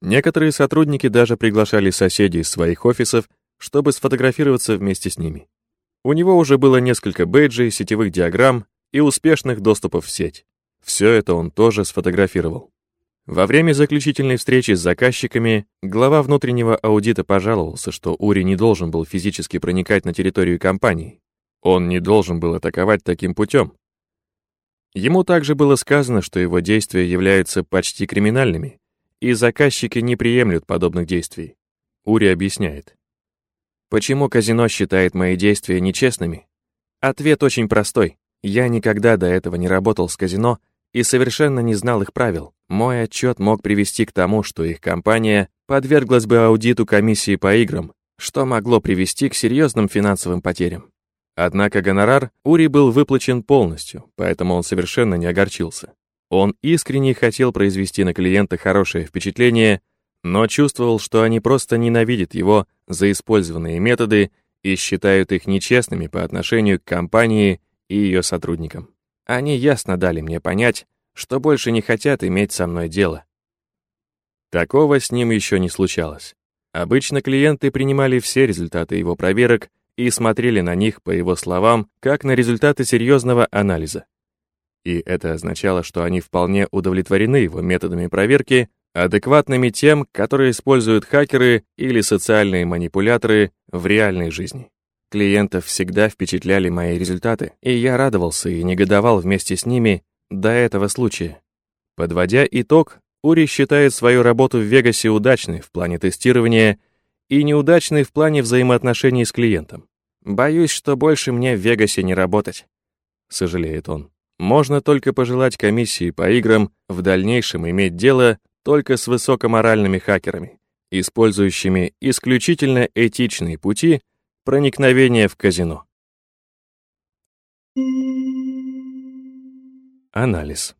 Некоторые сотрудники даже приглашали соседей из своих офисов, чтобы сфотографироваться вместе с ними. У него уже было несколько бейджей, сетевых диаграмм и успешных доступов в сеть. Все это он тоже сфотографировал. Во время заключительной встречи с заказчиками глава внутреннего аудита пожаловался, что Ури не должен был физически проникать на территорию компании. Он не должен был атаковать таким путем. Ему также было сказано, что его действия являются почти криминальными, и заказчики не приемлют подобных действий. Ури объясняет. Почему казино считает мои действия нечестными? Ответ очень простой. Я никогда до этого не работал с казино и совершенно не знал их правил. Мой отчет мог привести к тому, что их компания подверглась бы аудиту комиссии по играм, что могло привести к серьезным финансовым потерям. Однако гонорар Ури был выплачен полностью, поэтому он совершенно не огорчился. Он искренне хотел произвести на клиента хорошее впечатление, но чувствовал, что они просто ненавидят его за использованные методы и считают их нечестными по отношению к компании и ее сотрудникам. Они ясно дали мне понять, что больше не хотят иметь со мной дело. Такого с ним еще не случалось. Обычно клиенты принимали все результаты его проверок и смотрели на них, по его словам, как на результаты серьезного анализа. И это означало, что они вполне удовлетворены его методами проверки, адекватными тем, которые используют хакеры или социальные манипуляторы в реальной жизни. Клиентов всегда впечатляли мои результаты, и я радовался и негодовал вместе с ними до этого случая. Подводя итог, Ури считает свою работу в Вегасе удачной в плане тестирования и неудачной в плане взаимоотношений с клиентом. «Боюсь, что больше мне в Вегасе не работать», — сожалеет он. Можно только пожелать комиссии по играм в дальнейшем иметь дело только с высокоморальными хакерами, использующими исключительно этичные пути проникновения в казино. Анализ.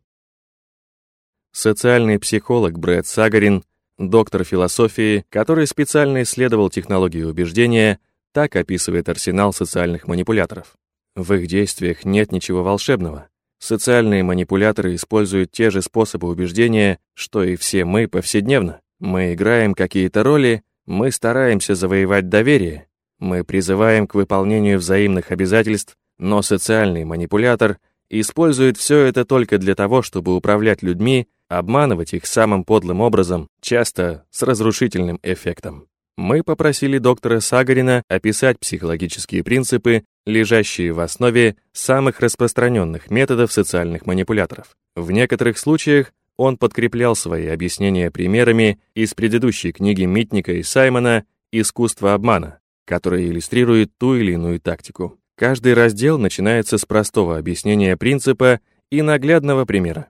Социальный психолог Брэд Сагарин, доктор философии, который специально исследовал технологии убеждения, так описывает арсенал социальных манипуляторов. В их действиях нет ничего волшебного. Социальные манипуляторы используют те же способы убеждения, что и все мы повседневно. Мы играем какие-то роли, мы стараемся завоевать доверие, мы призываем к выполнению взаимных обязательств, но социальный манипулятор использует все это только для того, чтобы управлять людьми, обманывать их самым подлым образом, часто с разрушительным эффектом. Мы попросили доктора Сагарина описать психологические принципы, лежащие в основе самых распространенных методов социальных манипуляторов. В некоторых случаях он подкреплял свои объяснения примерами из предыдущей книги Митника и Саймона «Искусство обмана», которая иллюстрирует ту или иную тактику. Каждый раздел начинается с простого объяснения принципа и наглядного примера.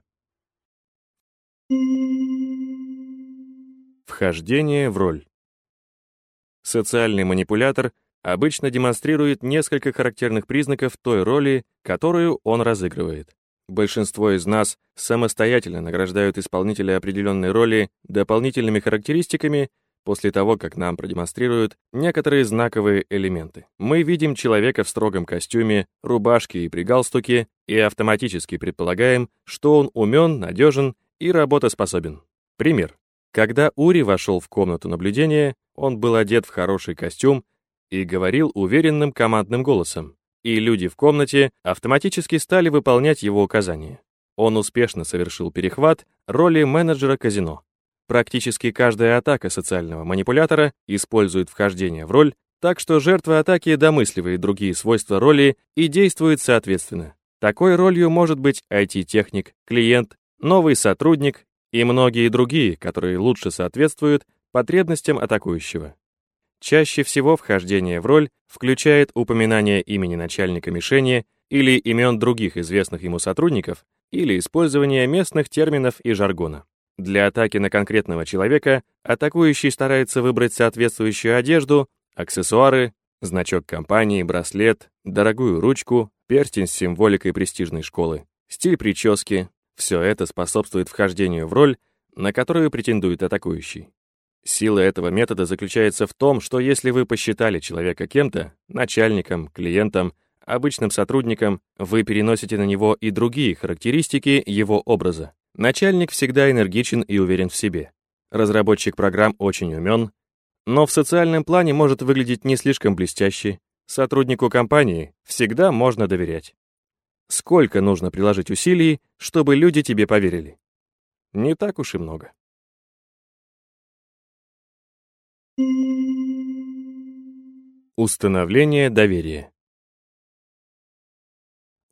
Вхождение в роль. Социальный манипулятор обычно демонстрирует несколько характерных признаков той роли, которую он разыгрывает. Большинство из нас самостоятельно награждают исполнителя определенной роли дополнительными характеристиками после того, как нам продемонстрируют некоторые знаковые элементы. Мы видим человека в строгом костюме, рубашке и при галстуке и автоматически предполагаем, что он умен, надежен и работоспособен. Пример. Когда Ури вошел в комнату наблюдения, он был одет в хороший костюм и говорил уверенным командным голосом, и люди в комнате автоматически стали выполнять его указания. Он успешно совершил перехват роли менеджера казино. Практически каждая атака социального манипулятора использует вхождение в роль, так что жертва атаки домысливает другие свойства роли и действует соответственно. Такой ролью может быть IT-техник, клиент, новый сотрудник и многие другие, которые лучше соответствуют потребностям атакующего. Чаще всего вхождение в роль включает упоминание имени начальника мишени или имен других известных ему сотрудников или использование местных терминов и жаргона. Для атаки на конкретного человека атакующий старается выбрать соответствующую одежду, аксессуары, значок компании, браслет, дорогую ручку, перстень с символикой престижной школы, стиль прически. Все это способствует вхождению в роль, на которую претендует атакующий. Сила этого метода заключается в том, что если вы посчитали человека кем-то, начальником, клиентом, обычным сотрудником, вы переносите на него и другие характеристики его образа. Начальник всегда энергичен и уверен в себе. разработчик программ очень умен, но в социальном плане может выглядеть не слишком блестяще. Сотруднику компании всегда можно доверять. Сколько нужно приложить усилий, чтобы люди тебе поверили? Не так уж и много. Установление доверия.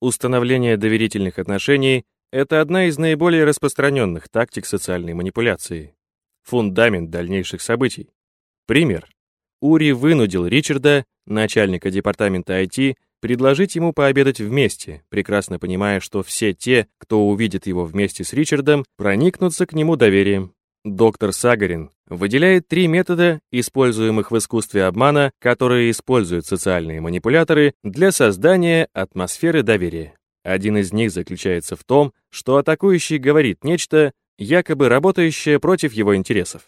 Установление доверительных отношений — это одна из наиболее распространенных тактик социальной манипуляции. Фундамент дальнейших событий. Пример. Ури вынудил Ричарда, начальника департамента IT, предложить ему пообедать вместе, прекрасно понимая, что все те, кто увидит его вместе с Ричардом, проникнутся к нему доверием. Доктор Сагарин выделяет три метода, используемых в искусстве обмана, которые используют социальные манипуляторы для создания атмосферы доверия. Один из них заключается в том, что атакующий говорит нечто, якобы работающее против его интересов.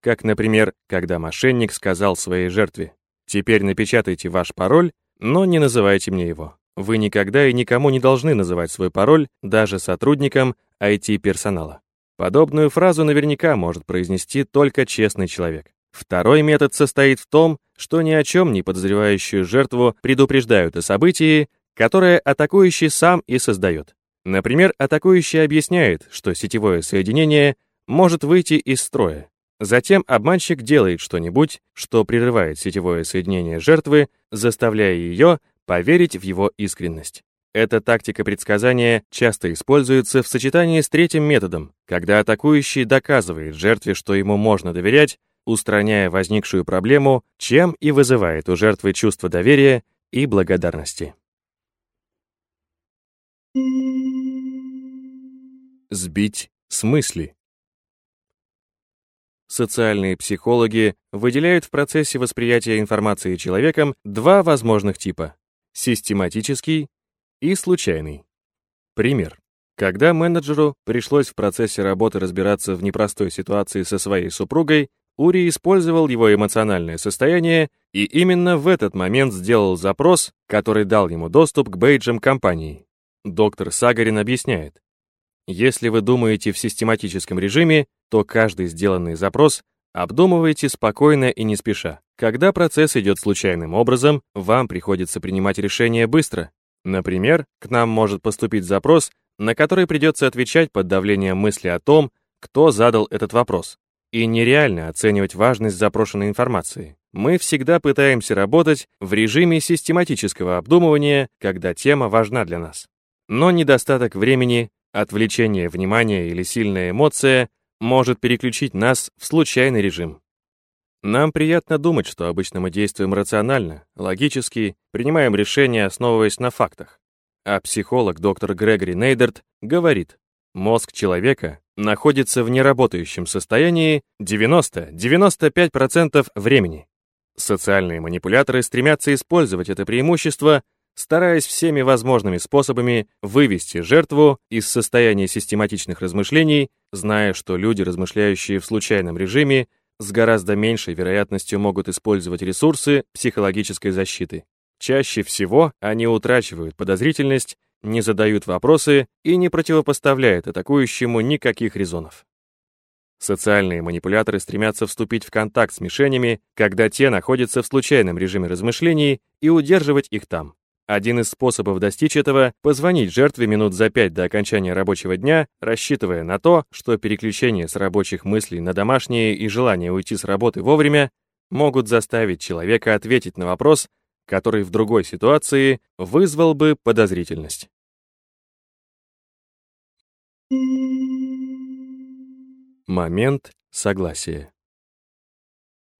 Как, например, когда мошенник сказал своей жертве «Теперь напечатайте ваш пароль, но не называйте мне его». Вы никогда и никому не должны называть свой пароль, даже сотрудникам IT-персонала. Подобную фразу наверняка может произнести только честный человек. Второй метод состоит в том, что ни о чем не подозревающую жертву предупреждают о событии, которое атакующий сам и создает. Например, атакующий объясняет, что сетевое соединение может выйти из строя. Затем обманщик делает что-нибудь, что прерывает сетевое соединение жертвы, заставляя ее поверить в его искренность. Эта тактика предсказания часто используется в сочетании с третьим методом, когда атакующий доказывает жертве, что ему можно доверять, устраняя возникшую проблему, чем и вызывает у жертвы чувство доверия и благодарности. Сбить с мысли. Социальные психологи выделяют в процессе восприятия информации человеком два возможных типа — систематический и случайный. Пример. Когда менеджеру пришлось в процессе работы разбираться в непростой ситуации со своей супругой, Ури использовал его эмоциональное состояние и именно в этот момент сделал запрос, который дал ему доступ к бейджам компании. Доктор Сагарин объясняет. Если вы думаете в систематическом режиме, то каждый сделанный запрос обдумывайте спокойно и не спеша. Когда процесс идет случайным образом, вам приходится принимать решения быстро, Например, к нам может поступить запрос, на который придется отвечать под давлением мысли о том, кто задал этот вопрос. И нереально оценивать важность запрошенной информации. Мы всегда пытаемся работать в режиме систематического обдумывания, когда тема важна для нас. Но недостаток времени, отвлечение внимания или сильная эмоция может переключить нас в случайный режим. Нам приятно думать, что обычно мы действуем рационально, логически, принимаем решения, основываясь на фактах. А психолог доктор Грегори Нейдерт говорит, мозг человека находится в неработающем состоянии 90-95% времени. Социальные манипуляторы стремятся использовать это преимущество, стараясь всеми возможными способами вывести жертву из состояния систематичных размышлений, зная, что люди, размышляющие в случайном режиме, с гораздо меньшей вероятностью могут использовать ресурсы психологической защиты. Чаще всего они утрачивают подозрительность, не задают вопросы и не противопоставляют атакующему никаких резонов. Социальные манипуляторы стремятся вступить в контакт с мишенями, когда те находятся в случайном режиме размышлений, и удерживать их там. Один из способов достичь этого — позвонить жертве минут за пять до окончания рабочего дня, рассчитывая на то, что переключение с рабочих мыслей на домашние и желание уйти с работы вовремя могут заставить человека ответить на вопрос, который в другой ситуации вызвал бы подозрительность. Момент согласия.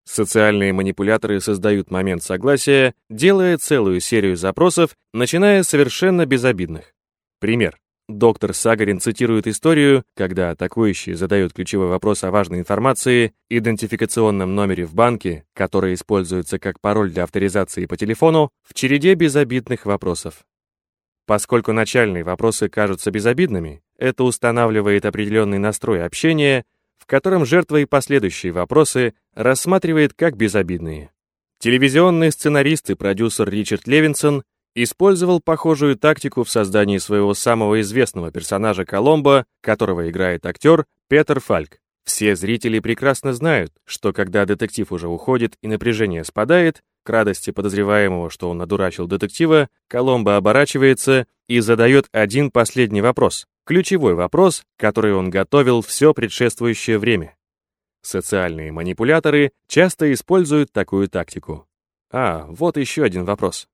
Социальные манипуляторы создают момент согласия, делая целую серию запросов, начиная совершенно безобидных. Пример. Доктор Сагарин цитирует историю, когда атакующий задает ключевой вопрос о важной информации, идентификационном номере в банке, который используется как пароль для авторизации по телефону, в череде безобидных вопросов. Поскольку начальные вопросы кажутся безобидными, это устанавливает определенный настрой общения, в котором жертва и последующие вопросы рассматривает как безобидные. Телевизионный сценарист и продюсер Ричард Левинсон использовал похожую тактику в создании своего самого известного персонажа Коломбо, которого играет актер Петер Фальк. Все зрители прекрасно знают, что когда детектив уже уходит и напряжение спадает, к радости подозреваемого, что он надурачил детектива, Коломбо оборачивается и задает один последний вопрос. Ключевой вопрос, который он готовил все предшествующее время. Социальные манипуляторы часто используют такую тактику. А, вот еще один вопрос.